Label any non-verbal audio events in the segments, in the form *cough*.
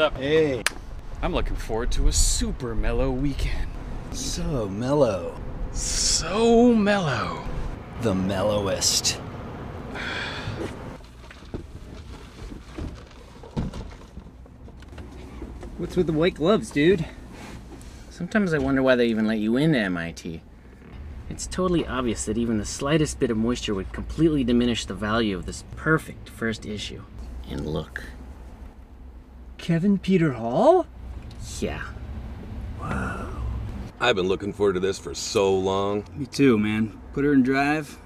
up? Hey, I'm looking forward to a super mellow weekend. so mellow. So mellow. The mellowest. What's with the white gloves, dude? Sometimes I wonder why they even let you into MIT. It's totally obvious that even the slightest bit of moisture would completely diminish the value of this perfect first issue. And look. Kevin Peter Hall? Yeah. Wow. I've been looking forward to this for so long. Me too, man. Put her in drive,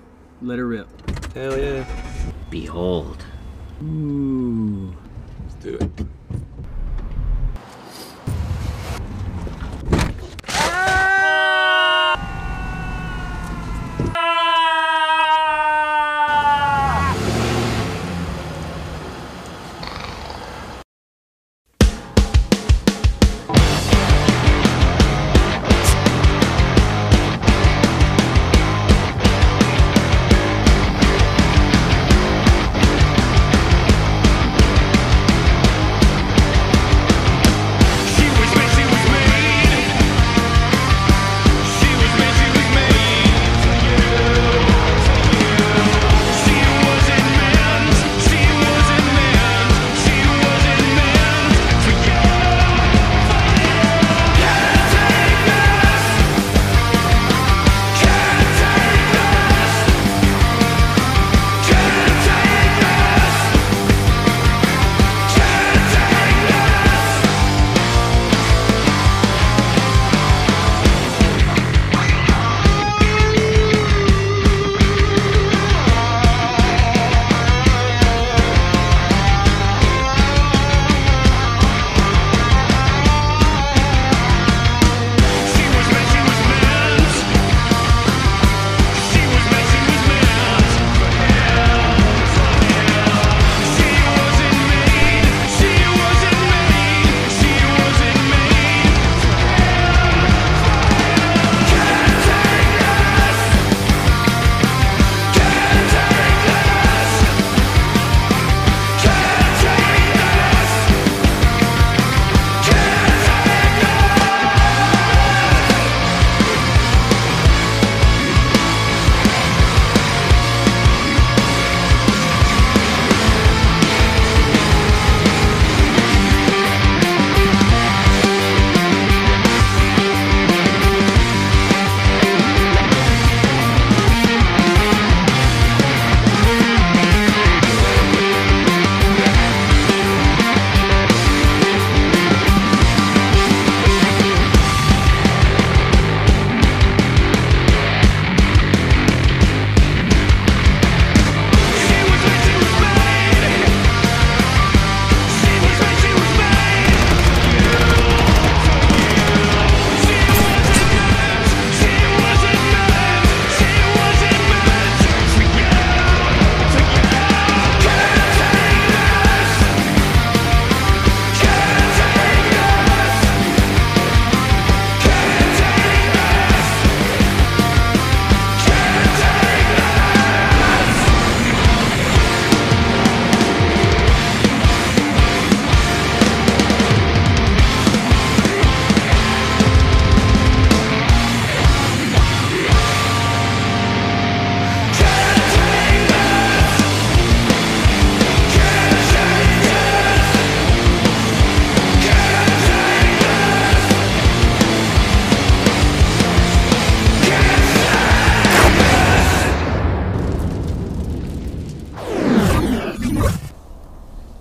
let her rip. Hell yeah. Behold. Ooh. Let's do it.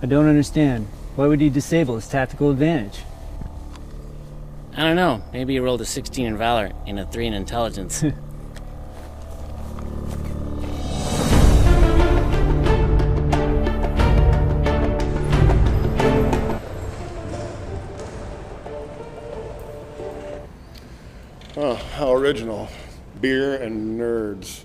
I don't understand. Why would he disable his tactical advantage? I don't know. Maybe he rolled a 16 in Valor and a 3 in Intelligence. *laughs* Oh, how original. Beer and nerds.